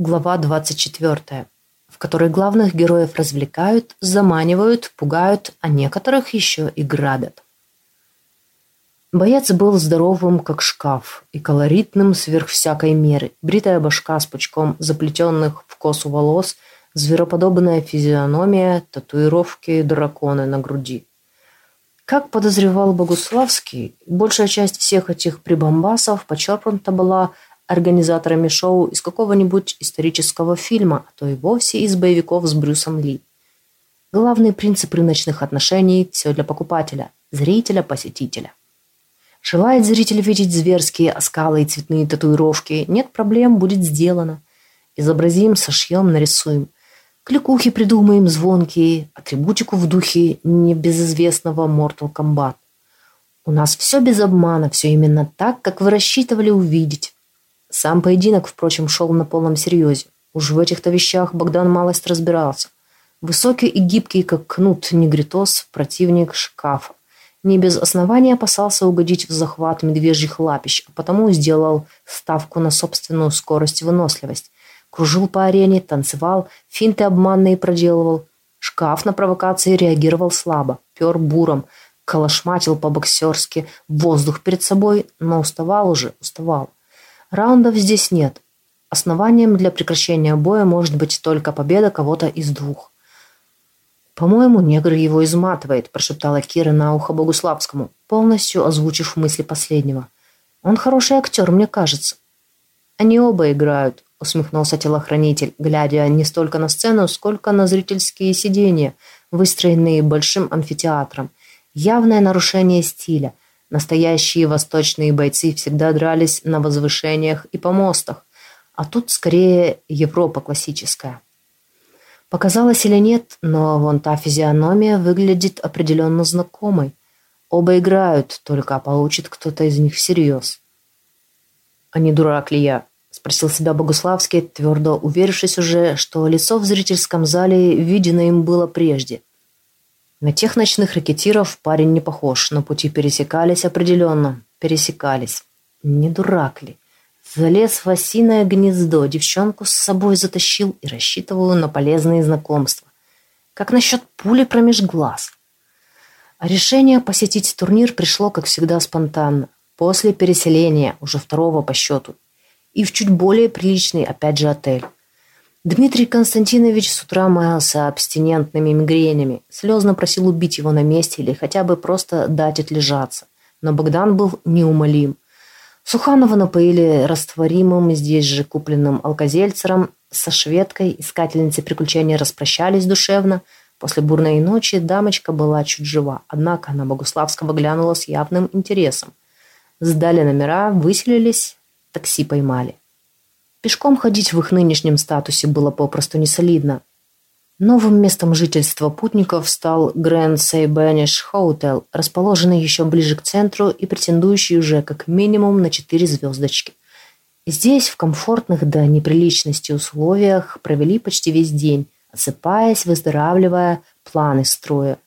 Глава 24, в которой главных героев развлекают, заманивают, пугают, а некоторых еще и грабят. Боец был здоровым, как шкаф, и колоритным сверх всякой меры. Бритая башка с пучком заплетенных в косу волос, звероподобная физиономия, татуировки драконы на груди. Как подозревал Богуславский, большая часть всех этих прибамбасов почерпнута была организаторами шоу из какого-нибудь исторического фильма, а то и вовсе из боевиков с Брюсом Ли. Главный принцип рыночных отношений – все для покупателя, зрителя, посетителя. Желает зритель видеть зверские оскалы и цветные татуировки? Нет проблем, будет сделано. Изобразим, сошьем, нарисуем. Кликухи придумаем звонкие, атрибутику в духе небезызвестного Mortal Kombat. У нас все без обмана, все именно так, как вы рассчитывали увидеть. Сам поединок, впрочем, шел на полном серьезе. Уж в этих-то вещах Богдан малость разбирался. Высокий и гибкий, как кнут негритос, противник шкафа. Не без основания опасался угодить в захват медвежьих лапищ, а потому сделал ставку на собственную скорость и выносливость. Кружил по арене, танцевал, финты обманные проделывал. Шкаф на провокации реагировал слабо, пер буром, калашматил по-боксерски воздух перед собой, но уставал уже, уставал. Раундов здесь нет. Основанием для прекращения боя может быть только победа кого-то из двух. «По-моему, негр его изматывает», – прошептала Кира на ухо Богуславскому, полностью озвучив мысли последнего. «Он хороший актер, мне кажется». «Они оба играют», – усмехнулся телохранитель, глядя не столько на сцену, сколько на зрительские сиденья, выстроенные большим амфитеатром. Явное нарушение стиля – Настоящие восточные бойцы всегда дрались на возвышениях и помостах, а тут скорее Европа классическая. Показалось или нет, но вон та физиономия выглядит определенно знакомой. Оба играют, только получит кто-то из них всерьез. «А не дурак ли я?» – спросил себя Богуславский, твердо уверившись уже, что лицо в зрительском зале видено им было прежде – на тех ночных ракетиров парень не похож, но пути пересекались определенно. Пересекались. Не дурак ли? Залез в осиное гнездо, девчонку с собой затащил и рассчитывал на полезные знакомства. Как насчет пули промеж глаз? А решение посетить турнир пришло, как всегда, спонтанно. После переселения, уже второго по счету. И в чуть более приличный, опять же, отель. Дмитрий Константинович с утра маялся абстинентными мигренями, слезно просил убить его на месте или хотя бы просто дать отлежаться. Но Богдан был неумолим. Суханова напоили растворимым, здесь же купленным алкозельцером, со шведкой, искательницей приключений распрощались душевно. После бурной ночи дамочка была чуть жива, однако на Богуславского глянула с явным интересом. Сдали номера, выселились, такси поймали. Пешком ходить в их нынешнем статусе было попросту несолидно. Новым местом жительства путников стал Grand Saybanish Hotel, расположенный еще ближе к центру и претендующий уже как минимум на четыре звездочки. Здесь, в комфортных до неприличности условиях, провели почти весь день, отсыпаясь, выздоравливая, планы строя.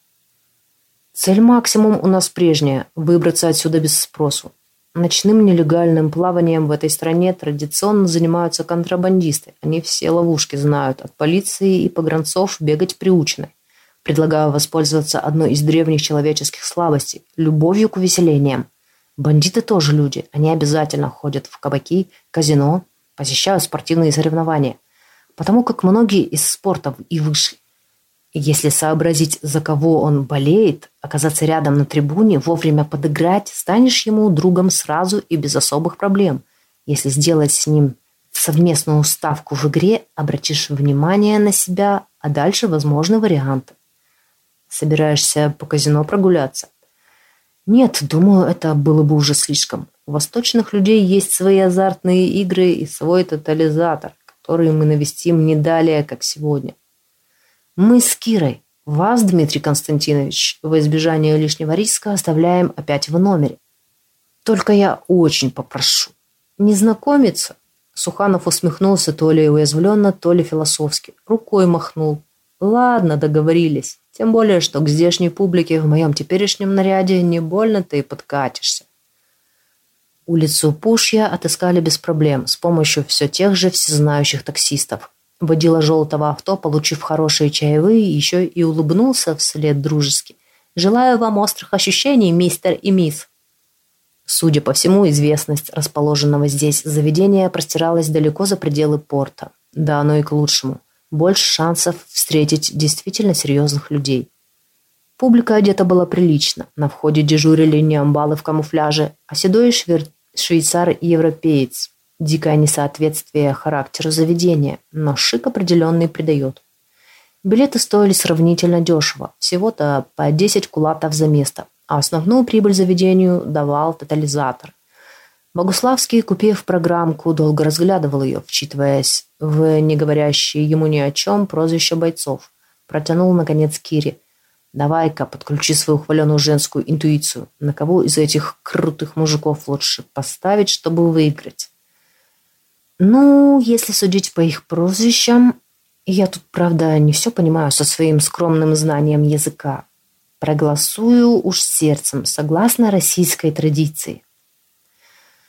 Цель максимум у нас прежняя – выбраться отсюда без спросу. Ночным нелегальным плаванием в этой стране традиционно занимаются контрабандисты. Они все ловушки знают. От полиции и погранцов бегать приучены. Предлагаю воспользоваться одной из древних человеческих слабостей – любовью к увеселениям. Бандиты тоже люди. Они обязательно ходят в кабаки, казино, посещают спортивные соревнования. Потому как многие из спортов и вышли. Если сообразить, за кого он болеет, оказаться рядом на трибуне, вовремя подыграть, станешь ему другом сразу и без особых проблем. Если сделать с ним совместную ставку в игре, обратишь внимание на себя, а дальше возможны варианты. Собираешься по казино прогуляться? Нет, думаю, это было бы уже слишком. У восточных людей есть свои азартные игры и свой тотализатор, который мы навестим не далее, как сегодня. Мы с Кирой, вас, Дмитрий Константинович, во избежание лишнего риска оставляем опять в номере. Только я очень попрошу. Не знакомиться? Суханов усмехнулся то ли уязвленно, то ли философски. Рукой махнул. Ладно, договорились. Тем более, что к здешней публике в моем теперешнем наряде не больно ты и подкатишься. Улицу Пушья отыскали без проблем с помощью все тех же всезнающих таксистов. Водила желтого авто, получив хорошие чаевые, еще и улыбнулся вслед дружески. «Желаю вам острых ощущений, мистер и мисс». Судя по всему, известность расположенного здесь заведения простиралась далеко за пределы порта. Да оно и к лучшему. Больше шансов встретить действительно серьезных людей. Публика одета была прилично. На входе дежурили не амбалы в камуфляже, а седой швер... швейцар-европеец. Дикое несоответствие характеру заведения, но шик определенный придает. Билеты стоили сравнительно дешево, всего-то по 10 кулатов за место, а основную прибыль заведению давал тотализатор. Богуславский, купив программку, долго разглядывал ее, вчитываясь в не говорящие ему ни о чем прозвище бойцов. Протянул, наконец, Кире. «Давай-ка, подключи свою хваленую женскую интуицию. На кого из этих крутых мужиков лучше поставить, чтобы выиграть?» Ну, если судить по их прозвищам, я тут, правда, не все понимаю со своим скромным знанием языка. Проголосую уж сердцем, согласно российской традиции.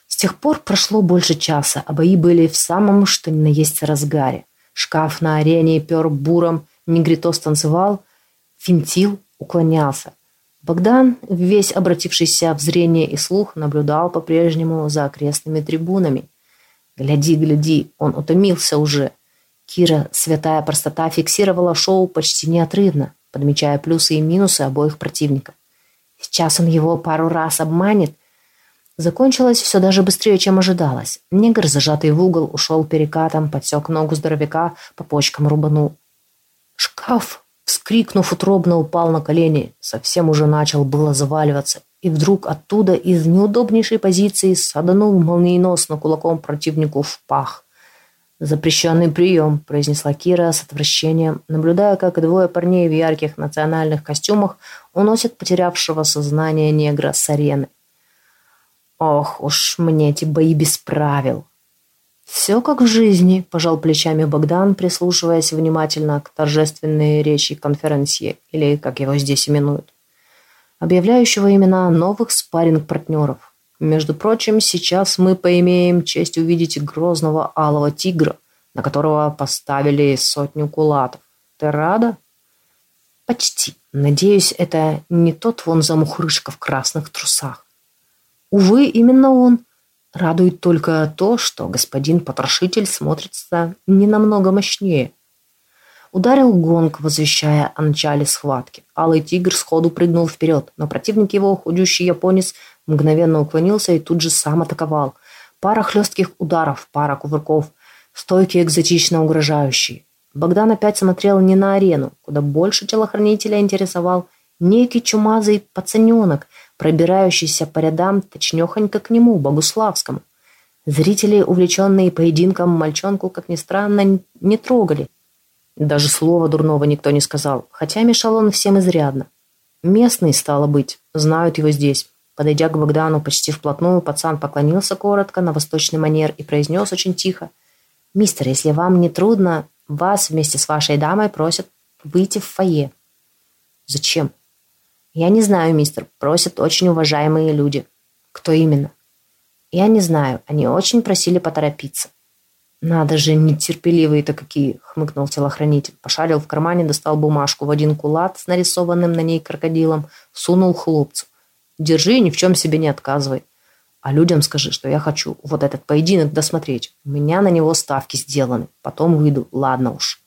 С тех пор прошло больше часа, а бои были в самом что ни на есть разгаре. Шкаф на арене пер буром, негритос танцевал, финтил, уклонялся. Богдан, весь обратившийся в зрение и слух, наблюдал по-прежнему за окрестными трибунами. Гляди, гляди, он утомился уже. Кира, святая простота, фиксировала шоу почти неотрывно, подмечая плюсы и минусы обоих противников. Сейчас он его пару раз обманет. Закончилось все даже быстрее, чем ожидалось. Негр, зажатый в угол, ушел перекатом, подсек ногу здоровяка, по почкам рубанул. Шкаф, вскрикнув утробно, упал на колени. Совсем уже начал было заваливаться и вдруг оттуда из неудобнейшей позиции саданул молниеносно кулаком противнику в пах. «Запрещенный прием», – произнесла Кира с отвращением, наблюдая, как двое парней в ярких национальных костюмах уносят потерявшего сознание негра с арены. «Ох уж мне эти бои без правил!» «Все как в жизни», – пожал плечами Богдан, прислушиваясь внимательно к торжественной речи конференции, или как его здесь именуют объявляющего имена новых спарринг-партнеров. Между прочим, сейчас мы поимеем честь увидеть грозного алого тигра, на которого поставили сотню кулатов. Ты рада? Почти. Надеюсь, это не тот вон замухрышка в красных трусах. Увы, именно он. Радует только то, что господин потрошитель смотрится не намного мощнее – Ударил гонг, возвещая о начале схватки. Алый тигр сходу прыгнул вперед, но противник его, худющий японец, мгновенно уклонился и тут же сам атаковал. Пара хлестких ударов, пара кувырков, стойки экзотично угрожающие. Богдан опять смотрел не на арену, куда больше телохранителя интересовал некий чумазый пацаненок, пробирающийся по рядам точнехонько к нему, Богуславскому. Зрители, увлеченные поединком, мальчонку, как ни странно, не трогали – даже слова дурного никто не сказал, хотя мешал он всем изрядно. Местные, стало быть, знают его здесь. Подойдя к Богдану почти вплотную, пацан поклонился коротко на восточный манер и произнес очень тихо. «Мистер, если вам не трудно, вас вместе с вашей дамой просят выйти в фойе». «Зачем?» «Я не знаю, мистер. Просят очень уважаемые люди». «Кто именно?» «Я не знаю. Они очень просили поторопиться». «Надо же, нетерпеливые-то какие!» — хмыкнул телохранитель. Пошарил в кармане, достал бумажку в один кулак с нарисованным на ней крокодилом, сунул хлопцу. «Держи ни в чем себе не отказывай. А людям скажи, что я хочу вот этот поединок досмотреть. У меня на него ставки сделаны. Потом выйду. Ладно уж».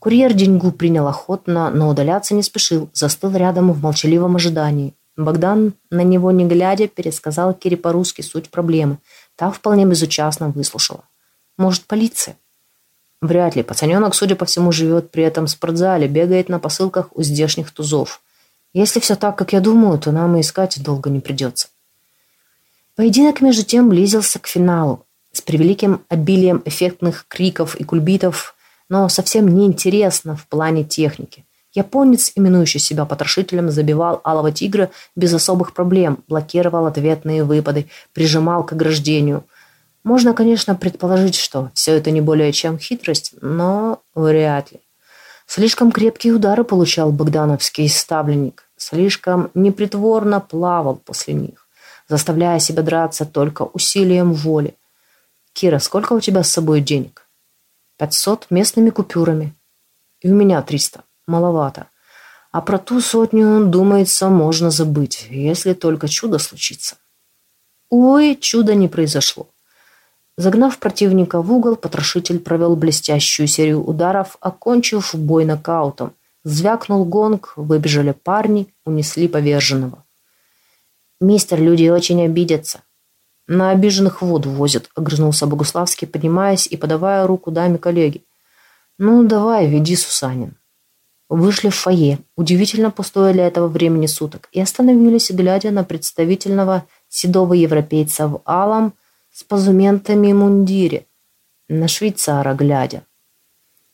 Курьер деньгу принял охотно, но удаляться не спешил, застыл рядом в молчаливом ожидании. Богдан, на него не глядя, пересказал Кире по-русски суть проблемы. Та вполне безучастно выслушала. Может, полиция? Вряд ли. Пацаненок, судя по всему, живет при этом в спортзале, бегает на посылках у здешних тузов. Если все так, как я думаю, то нам и искать долго не придется. Поединок, между тем, близился к финалу. С превеликим обилием эффектных криков и кульбитов, но совсем неинтересно в плане техники. Японец, именующий себя потрошителем, забивал алого тигра без особых проблем, блокировал ответные выпады, прижимал к ограждению – можно, конечно, предположить, что все это не более чем хитрость, но вряд ли. Слишком крепкие удары получал богдановский ставленник, слишком непритворно плавал после них. заставляя себя драться только усилием воли. «Кира, сколько у тебя с собой денег?» «Пятьсот местными купюрами. И у меня триста. Маловато. А про ту сотню, думается, можно забыть, если только чудо случится». Увы, чудо не произошло. Загнав противника в угол, потрошитель провел блестящую серию ударов, окончив бой нокаутом. Звякнул гонг, выбежали парни, унесли поверженного. «Мистер, люди очень обидятся». «На обиженных воду возят», — огрызнулся Богуславский, поднимаясь и подавая руку даме коллеги. «Ну, давай, веди, Сусанин». Вышли в фойе, удивительно пустое для этого времени суток, и остановились, глядя на представительного седого европейца в алом, с позументами мундире, на швейцара глядя.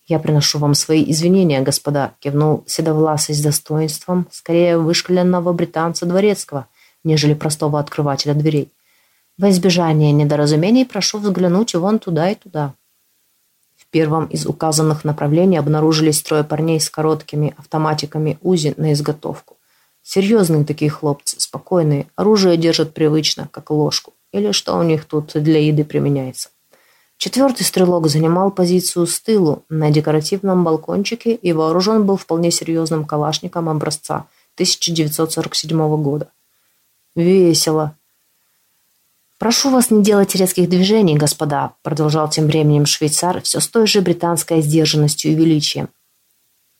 «Я приношу вам свои извинения, господа», — кивнул седовласый с достоинством, скорее вышкаленного британца дворецкого, нежели простого открывателя дверей. «Во избежание недоразумений прошу взглянуть вон туда и туда». В первом из указанных направлений обнаружились трое парней с короткими автоматиками УЗИ на изготовку. Серьезные такие хлопцы, спокойные, оружие держат привычно, как ложку. Или что у них тут для еды применяется. Четвертый стрелок занимал позицию с тылу на декоративном балкончике и вооружен был вполне серьезным калашником образца 1947 года. Весело. «Прошу вас не делать резких движений, господа», продолжал тем временем швейцар все с той же британской сдержанностью и величием.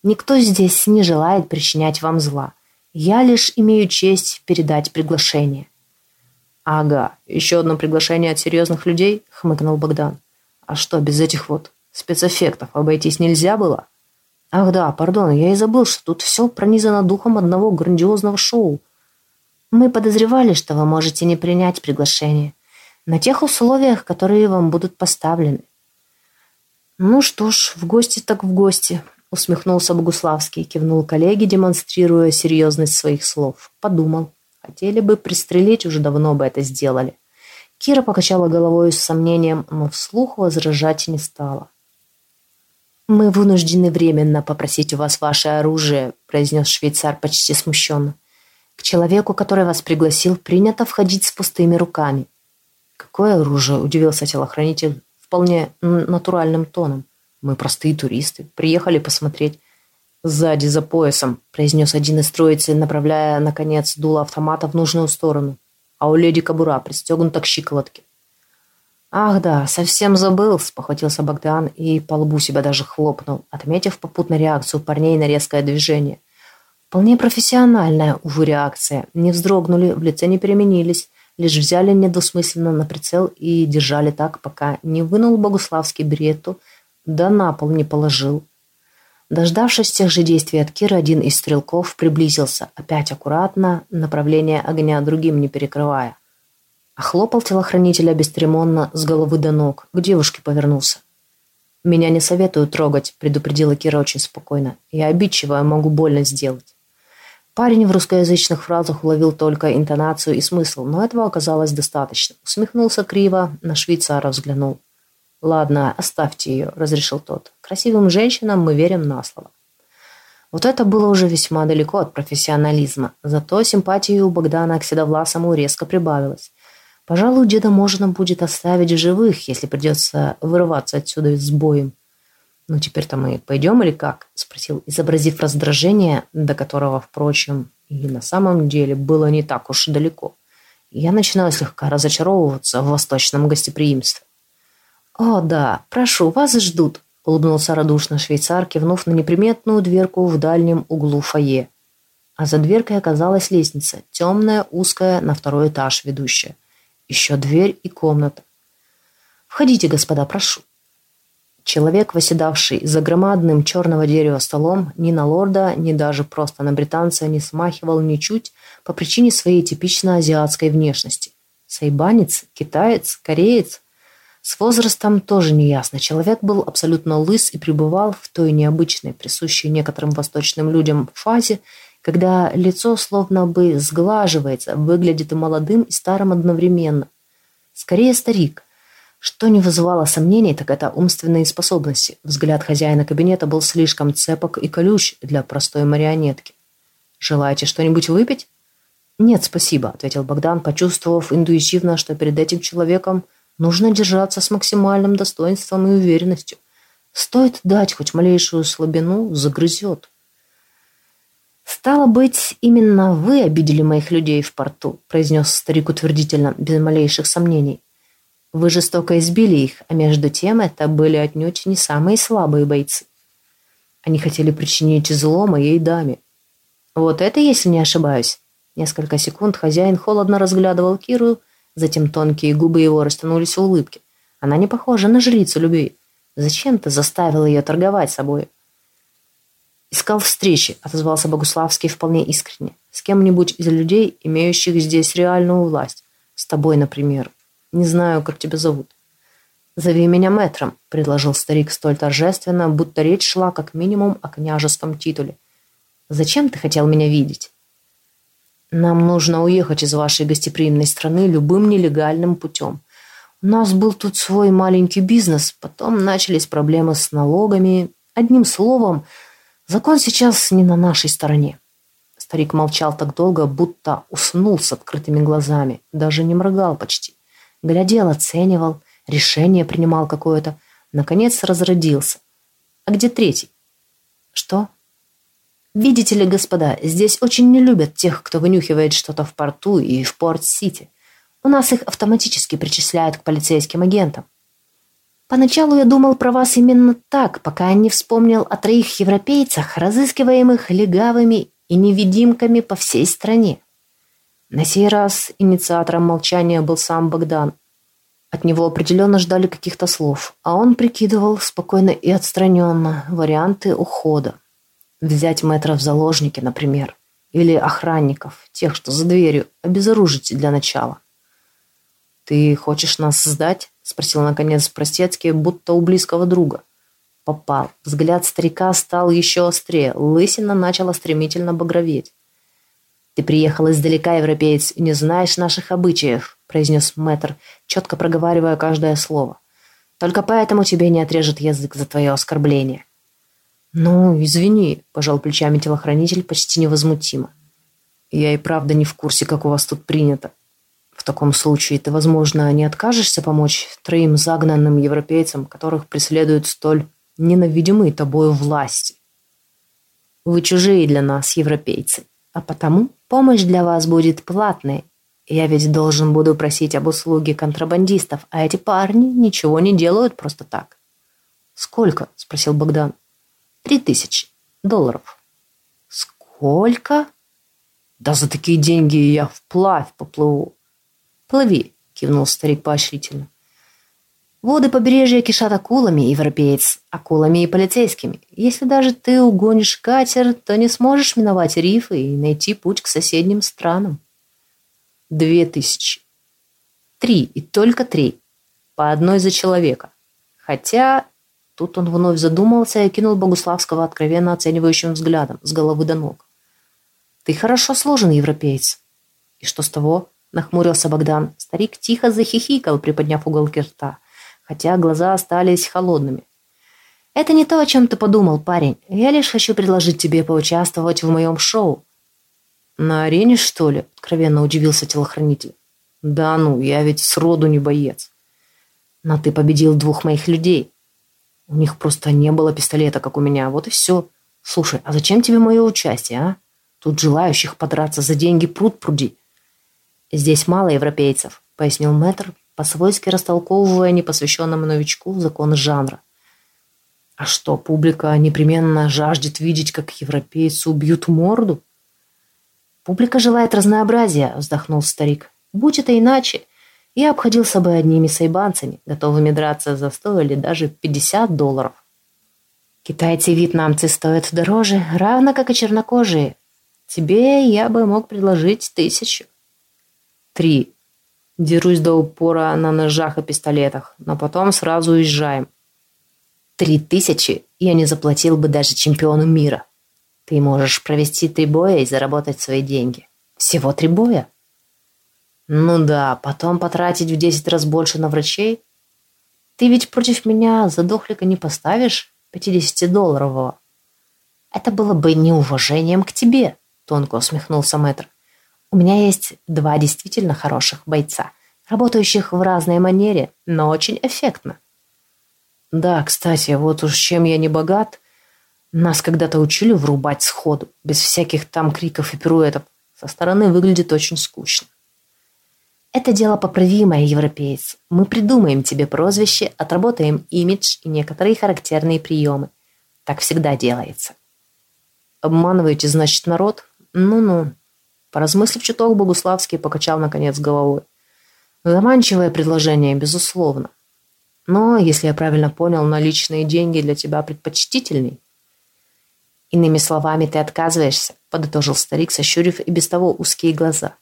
«Никто здесь не желает причинять вам зла. Я лишь имею честь передать приглашение». «Ага, еще одно приглашение от серьезных людей?» — хмыкнул Богдан. «А что, без этих вот спецэффектов обойтись нельзя было?» «Ах да, пардон, я и забыл, что тут все пронизано духом одного грандиозного шоу. Мы подозревали, что вы можете не принять приглашение. На тех условиях, которые вам будут поставлены». «Ну что ж, в гости так в гости», — усмехнулся Богуславский, кивнул коллеге, демонстрируя серьезность своих слов. Подумал. Хотели бы пристрелить, уже давно бы это сделали. Кира покачала головой с сомнением, но вслух возражать не стала. «Мы вынуждены временно попросить у вас ваше оружие», произнес швейцар почти смущенно. «К человеку, который вас пригласил, принято входить с пустыми руками». «Какое оружие?» – удивился телохранитель вполне натуральным тоном. «Мы простые туристы, приехали посмотреть. «Сзади, за поясом», – произнес один из троицы, направляя, наконец, дуло автомата в нужную сторону. А у леди кобура пристегнута к щиколотке. «Ах да, совсем забыл», – спохватился Богдан и по лбу себя даже хлопнул, отметив попутно реакцию парней на резкое движение. Вполне профессиональная, увы, реакция. Не вздрогнули, в лице не переменились, лишь взяли недвусмысленно на прицел и держали так, пока не вынул Богуславский брету, да на пол не положил. Дождавшись тех же действий от Кира, один из стрелков приблизился, опять аккуратно, направление огня другим не перекрывая. Охлопал телохранителя бесцеремонно с головы до ног, к девушке повернулся. «Меня не советуют трогать», — предупредила Кира очень спокойно. «Я обидчивая, могу больно сделать». Парень в русскоязычных фразах уловил только интонацию и смысл, но этого оказалось достаточно. Усмехнулся криво, на швейцара взглянул. «Ладно, оставьте ее», — разрешил тот. «Красивым женщинам мы верим на слово». Вот это было уже весьма далеко от профессионализма. Зато симпатии у Богдана к Седовласому резко прибавилось. Пожалуй, деда можно будет оставить в живых, если придется вырываться отсюда с боем. «Ну, теперь-то мы пойдем или как?» – спросил, изобразив раздражение, до которого, впрочем, и на самом деле было не так уж далеко. Я начинаю слегка разочаровываться в восточном гостеприимстве. «О, да, прошу, вас ждут», — улыбнулся радушно швейцар, кивнув на неприметную дверку в дальнем углу фойе. А за дверкой оказалась лестница, темная, узкая, на второй этаж ведущая. Еще дверь и комната. «Входите, господа, прошу». Человек, восседавший за громадным черного дерева столом, ни на лорда, ни даже просто на британца не смахивал ничуть по причине своей типично азиатской внешности. Сайбанец, китаец, кореец – с возрастом тоже неясно. Человек был абсолютно лыс и пребывал в той необычной, присущей некоторым восточным людям фазе, когда лицо словно бы сглаживается, выглядит и молодым, и старым одновременно. Скорее старик. Что не вызывало сомнений, так это умственные способности. Взгляд хозяина кабинета был слишком цепок и колюч для простой марионетки. «Желаете что-нибудь выпить?» «Нет, спасибо», — ответил Богдан, почувствовав интуитивно, что перед этим человеком нужно держаться с максимальным достоинством и уверенностью. Стоит дать хоть малейшую слабину, загрызет. «Стало быть, именно вы обидели моих людей в порту», произнес старик утвердительно, без малейших сомнений. «Вы жестоко избили их, а между тем это были отнюдь не самые слабые бойцы. Они хотели причинить зло моей даме. Вот это, если не ошибаюсь». Несколько секунд хозяин холодно разглядывал Киру, затем тонкие губы его растянулись в улыбке. Она не похожа на жрицу любви. Зачем ты заставил ее торговать собой? «Искал встречи», — отозвался Богуславский вполне искренне. «С кем-нибудь из людей, имеющих здесь реальную власть. С тобой, например. Не знаю, как тебя зовут». «Зови меня мэтром», — предложил старик столь торжественно, будто речь шла как минимум о княжеском титуле. «Зачем ты хотел меня видеть?» Нам нужно уехать из вашей гостеприимной страны любым нелегальным путем. У нас был тут свой маленький бизнес, потом начались проблемы с налогами. Одним словом, закон сейчас не на нашей стороне. Старик молчал так долго, будто уснул с открытыми глазами, даже не моргал почти. Глядел, оценивал, решение принимал какое-то. Наконец разродился. А где третий? Что? Видите ли, господа, здесь очень не любят тех, кто вынюхивает что-то в порту и в Порт-Сити. У нас их автоматически причисляют к полицейским агентам. Поначалу я думал про вас именно так, пока не вспомнил о троих европейцах, разыскиваемых легавыми и невидимками по всей стране. На сей раз инициатором молчания был сам Богдан. От него определенно ждали каких-то слов, а он прикидывал спокойно и отстраненно варианты ухода. Взять мэтра в заложники, например. Или охранников, тех, что за дверью, обезоружить для начала. «Ты хочешь нас сдать?» – спросил наконец простецкий, будто у близкого друга. Попал. Взгляд старика стал еще острее. Лысина начала стремительно багроветь. «Ты приехал издалека, европеец, и не знаешь наших обычаев», – произнес мэтр, четко проговаривая каждое слово. «Только поэтому тебе не отрежет язык за твое оскорбление». «Ну, извини», – пожал плечами телохранитель почти невозмутимо. «Я и правда не в курсе, как у вас тут принято. В таком случае ты, возможно, не откажешься помочь троим загнанным европейцам, которых преследуют столь ненавидимые тобою власти. Вы чужие для нас, европейцы, а потому помощь для вас будет платной. Я ведь должен буду просить об услуге контрабандистов, а эти парни ничего не делают просто так». «Сколько?» – спросил Богдан. Три тысячи долларов. Сколько? Да за такие деньги я вплавь поплыву. Плыви, кивнул старик поощрительно. Воды побережья кишат акулами, европеец, акулами и полицейскими. Если даже ты угонишь катер, то не сможешь миновать рифы и найти путь к соседним странам. Две тысячи. Три, и только три. По одной за человека. Хотя Тут он вновь задумался и кинул Богуславского откровенно оценивающим взглядом с головы до ног. «Ты хорошо сложен, европеец». «И что с того?» – нахмурился Богдан. Старик тихо захихикал, приподняв уголки рта, хотя глаза остались холодными. «Это не то, о чем ты подумал, парень. Я лишь хочу предложить тебе поучаствовать в моем шоу». «На арене, что ли?» – откровенно удивился телохранитель. «Да ну, я ведь сроду не боец». «Но ты победил двух моих людей», у них просто не было пистолета, как у меня. Вот и все. Слушай, а зачем тебе мое участие, а? Тут желающих подраться за деньги пруд пруди. Здесь мало европейцев, пояснил мэтр, по-свойски растолковывая непосвященному новичку законы жанра. А что, публика непременно жаждет видеть, как европейцы убьют морду? Публика желает разнообразия, вздохнул старик. Будь это иначе, я обходился бы одними сайбанцами, готовыми драться за 100 или даже 50 долларов. Китайцы вьетнамцы стоят дороже, равно как и чернокожие. Тебе я бы мог предложить тысячу. Три. Дерусь до упора на ножах и пистолетах, но потом сразу уезжаем. Три тысячи я не заплатил бы даже чемпиону мира. Ты можешь провести три боя и заработать свои деньги. Всего три боя. Ну да, потом потратить в десять раз больше на врачей. Ты ведь против меня задохлика не поставишь, 50-долларового. Это было бы неуважением к тебе, тонко усмехнулся мэтр. У меня есть два действительно хороших бойца, работающих в разной манере, но очень эффектно. Да, кстати, вот уж чем я не богат, нас когда-то учили врубать сходу, без всяких там криков и пируэтов. Со стороны выглядит очень скучно. Это дело поправимое, европеец. Мы придумаем тебе прозвище, отработаем имидж и некоторые характерные приемы. Так всегда делается. Обманываете, значит, народ? Ну-ну. Поразмыслив чуток, Богуславский покачал, наконец, головой. Заманчивое предложение, безусловно. Но, если я правильно понял, наличные деньги для тебя предпочтительней. Иными словами, ты отказываешься, подытожил старик, сощурив и без того узкие глаза.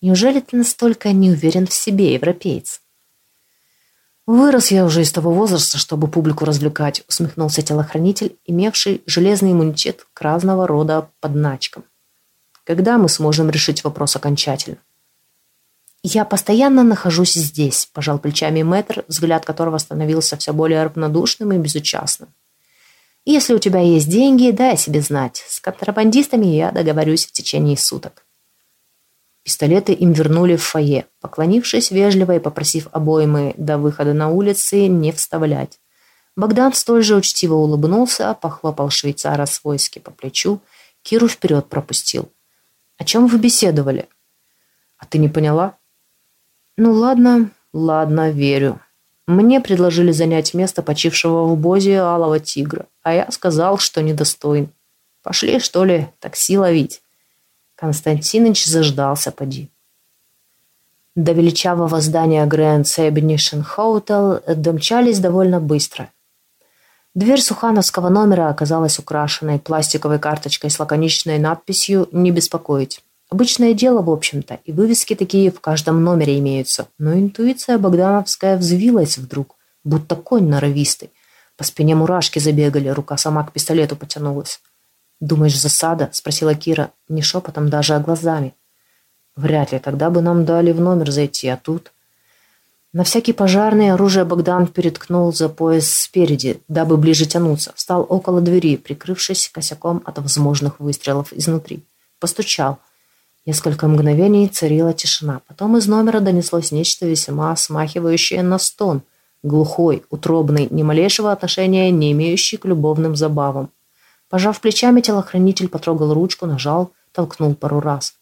Неужели ты настолько не уверен в себе, европеец? Вырос я уже из того возраста, чтобы публику развлекать, усмехнулся телохранитель, имевший железный иммунитет к разного рода подначкам. Когда мы сможем решить вопрос окончательно? «Я постоянно нахожусь здесь», – пожал плечами мэтр, взгляд которого становился все более равнодушным и безучастным. «Если у тебя есть деньги, дай себе знать. С контрабандистами я договорюсь в течение суток». Пистолеты им вернули в фойе, поклонившись вежливо и попросив обоймы до выхода на улицы не вставлять. Богдан столь же учтиво улыбнулся, похлопал швейцара свойски по плечу, Киру вперед пропустил. «О чем вы беседовали?» «А ты не поняла?» «Ну ладно, ладно, верю. Мне предложили занять место почившего в бозе алого тигра, а я сказал, что недостоин. Пошли, что ли, такси ловить?» Константиныч заждался поди. До величавого здания Grand Sabination Hotel домчались довольно быстро. Дверь сухановского номера оказалась украшенной пластиковой карточкой с лаконичной надписью «Не беспокоить». Обычное дело, в общем-то, и вывески такие в каждом номере имеются. Но интуиция Богдановская взвилась вдруг, будто конь норовистый. По спине мурашки забегали, рука сама к пистолету потянулась. «Думаешь, засада?» – спросила Кира, не шепотом, даже а глазами. «Вряд ли, тогда бы нам дали в номер зайти, а тут...» На всякий пожарный оружие Богдан переткнул за пояс спереди, дабы ближе тянуться. Встал около двери, прикрывшись косяком от возможных выстрелов изнутри. Постучал. Несколько мгновений царила тишина. Потом из номера донеслось нечто весьма смахивающее на стон. Глухой, утробный, ни малейшего отношения не имеющий к любовным забавам. Пожав плечами, телохранитель потрогал ручку, нажал, толкнул пару раз.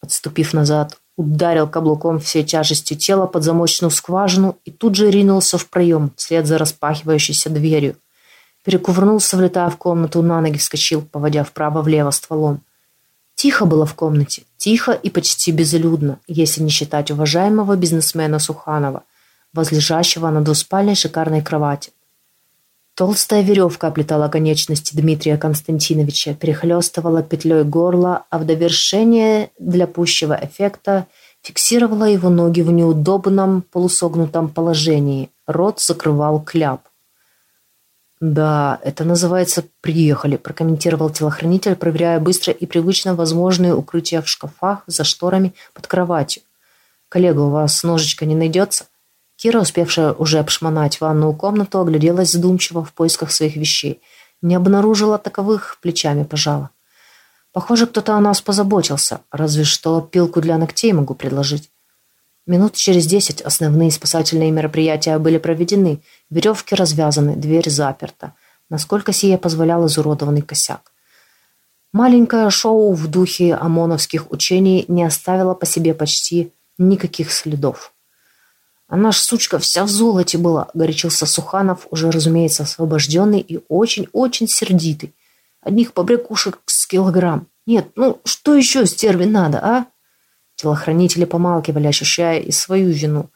Отступив назад, ударил каблуком всей тяжестью тела под замочную скважину и тут же ринулся в проем, вслед за распахивающейся дверью. Перекувырнулся, влетая в комнату, на ноги вскочил, поводя вправо-влево стволом. Тихо было в комнате, тихо и почти безлюдно, если не считать уважаемого бизнесмена Суханова, возлежащего на двуспальной шикарной кровати. Толстая веревка оплетала конечности Дмитрия Константиновича, перехлестывала петлей горло, а в довершение для пущего эффекта фиксировала его ноги в неудобном полусогнутом положении. Рот закрывал кляп. «Да, это называется «приехали», – прокомментировал телохранитель, проверяя быстро и привычно возможные укрытия в шкафах, за шторами, под кроватью. «Коллега, у вас ножичка не найдется?» Кира, успевшая уже обшмонать ванную комнату, огляделась задумчиво в поисках своих вещей. Не обнаружила таковых, плечами пожала. Похоже, кто-то о нас позаботился, разве что пилку для ногтей могу предложить. Минут через десять основные спасательные мероприятия были проведены, веревки развязаны, дверь заперта, насколько сие позволял изуродованный косяк. Маленькое шоу в духе ОМОНовских учений не оставило по себе почти никаких следов. «Она ж, сучка, вся в золоте была», — горячился Суханов, уже, разумеется, освобожденный и очень-очень сердитый. «Одних побрякушек с килограмм. Нет, ну что еще стерви надо, а?» Телохранители помалкивали, ощущая и свою вину.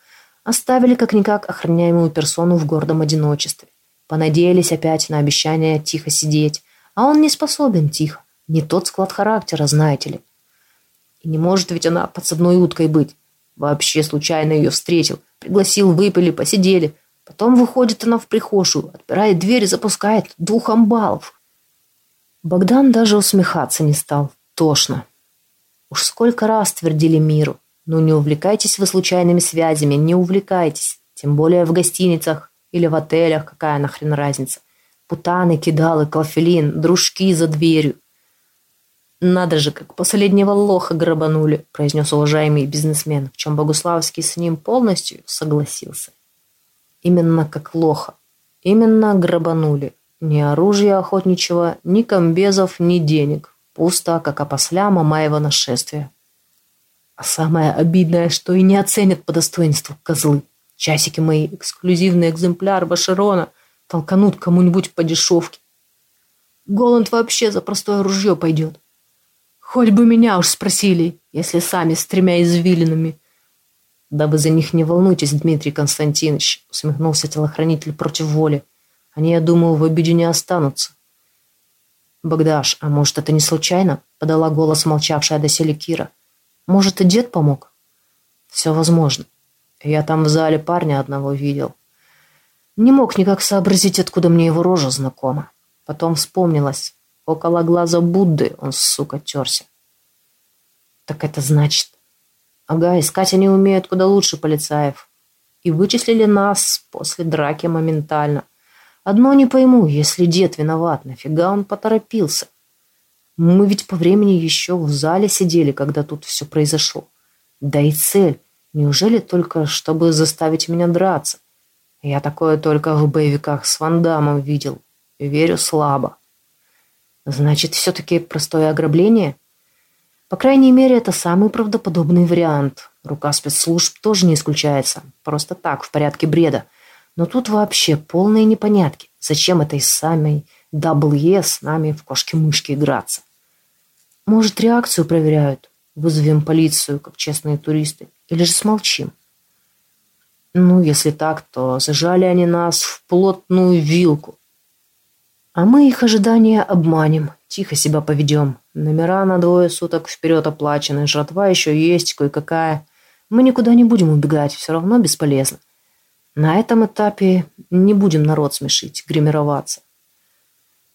Оставили как-никак охраняемую персону в гордом одиночестве. Понадеялись опять на обещание тихо сидеть. А он не способен тихо. Не тот склад характера, знаете ли. И не может ведь она подсадной уткой быть. Вообще случайно ее встретил. Пригласил, выпили, посидели. Потом выходит она в прихожую, отпирает дверь и запускает двух амбалов. Богдан даже усмехаться не стал. Тошно. Уж сколько раз твердили миру. Ну не увлекайтесь вы случайными связями, не увлекайтесь. Тем более в гостиницах или в отелях, какая нахрен разница. Путаны, кидалы, клофелин, дружки за дверью. «Надо же, как последнего лоха грабанули», – произнес уважаемый бизнесмен, в чем Богуславский с ним полностью согласился. Именно как лоха. Именно грабанули. Ни оружия охотничьего, ни комбезов, ни денег. Пусто, как опосля Мамаева нашествия. А самое обидное, что и не оценят по достоинству козлы. Часики мои, эксклюзивный экземпляр Башерона, толканут кому-нибудь по дешевке. Голланд вообще за простое ружье пойдет. Хоть бы меня уж спросили, если сами с тремя извилинами. Да вы за них не волнуйтесь, Дмитрий Константинович, усмехнулся телохранитель против воли. Они, я думаю, в обиде не останутся. Богдаш, а может, это не случайно? Подала голос молчавшая доселе Кира. Может, и дед помог? Все возможно. Я там в зале парня одного видел. Не мог никак сообразить, откуда мне его рожа знакома. Потом вспомнилось. Около глаза Будды он, сука, терся. Так это значит... Ага, искать они умеют куда лучше полицаев. И вычислили нас после драки моментально. Одно не пойму, если дед виноват, нафига он поторопился? Мы ведь по времени еще в зале сидели, когда тут все произошло. Да и цель. Неужели только, чтобы заставить меня драться? Я такое только в боевиках с Вандамом видел. Верю слабо. Значит, все-таки простое ограбление? По крайней мере, это самый правдоподобный вариант. Рука спецслужб тоже не исключается. Просто так, в порядке бреда. Но тут вообще полные непонятки. Зачем этой самой W с нами в кошки-мышки играться? Может, реакцию проверяют? Вызовем полицию, как честные туристы. Или же смолчим? Ну, если так, то зажали они нас в плотную вилку. А мы их ожидания обманем, тихо себя поведем. Номера на двое суток вперед оплачены, жратва еще есть кое-какая. Мы никуда не будем убегать, все равно бесполезно. На этом этапе не будем народ смешить, гримироваться.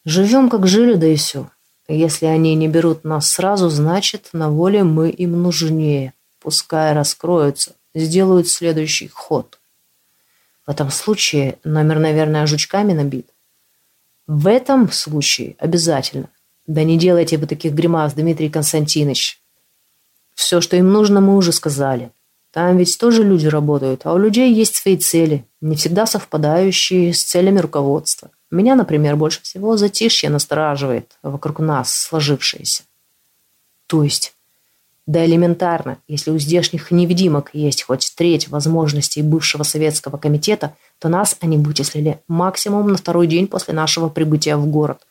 Живем, как жили, да и все. Если они не берут нас сразу, значит, на воле мы им нужнее. Пускай раскроются, сделают следующий ход. В этом случае номер, наверное, жучками набит. В этом случае обязательно. Да не делайте вы таких гримас, Дмитрий Константинович. Все, что им нужно, мы уже сказали. Там ведь тоже люди работают, а у людей есть свои цели, не всегда совпадающие с целями руководства. Меня, например, больше всего затишье настораживает вокруг нас сложившееся. То есть да элементарно, если у здешних невидимок есть хоть треть возможностей бывшего советского комитета, то нас они вычислили максимум на второй день после нашего прибытия в город.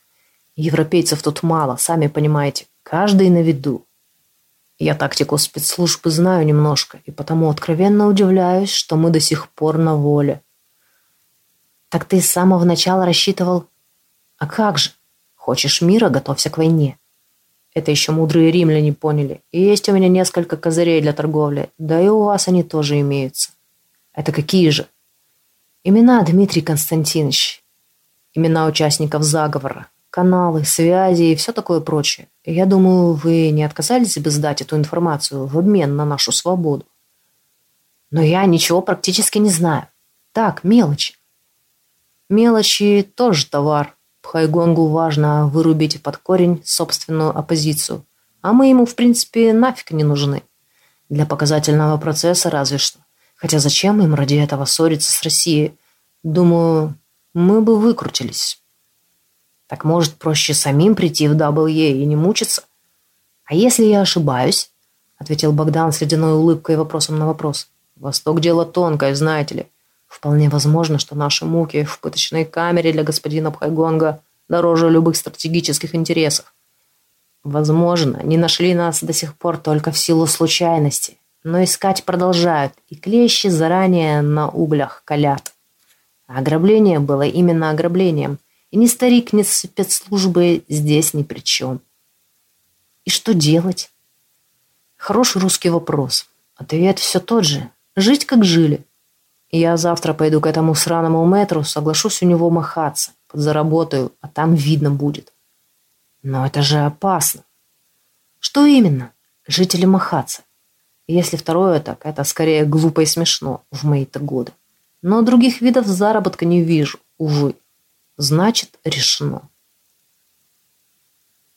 Европейцев тут мало, сами понимаете, каждый на виду. Я тактику спецслужбы знаю немножко, и потому откровенно удивляюсь, что мы до сих пор на воле. Так ты с самого начала рассчитывал? А как же? Хочешь мира, готовься к войне. Это еще мудрые римляне поняли. И есть у меня несколько козырей для торговли. Да и у вас они тоже имеются. Это какие же? Имена Дмитрий Константинович. Имена участников заговора. Каналы, связи и все такое прочее. Я думаю, вы не отказались бы сдать эту информацию в обмен на нашу свободу. Но я ничего практически не знаю. Так, мелочи. Мелочи тоже товар, Пхайгонгу важно вырубить под корень собственную оппозицию, а мы ему, в принципе, нафиг не нужны. Для показательного процесса разве что. Хотя зачем им ради этого ссориться с Россией? Думаю, мы бы выкрутились. Так может проще самим прийти в WE и не мучиться? А если я ошибаюсь? Ответил Богдан с ледяной улыбкой вопросом на вопрос. Восток дело тонкое, знаете ли. Вполне возможно, что наши муки в пыточной камере для господина Пхайгонга дороже любых стратегических интересов. Возможно, не нашли нас до сих пор только в силу случайности, но искать продолжают, и клещи заранее на углях колят. Ограбление было именно ограблением, и ни старик, ни спецслужбы здесь ни при чем. И что делать? Хороший русский вопрос. Ответ все тот же. Жить, как жили. Я завтра пойду к этому сраному мэтру, соглашусь у него махаться, подзаработаю, а там видно будет. Но это же опасно. Что именно? Жить или махаться? Если второе так, это скорее глупо и смешно в мои-то годы. Но других видов заработка не вижу, увы. Значит, решено.